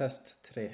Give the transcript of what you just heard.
Test three.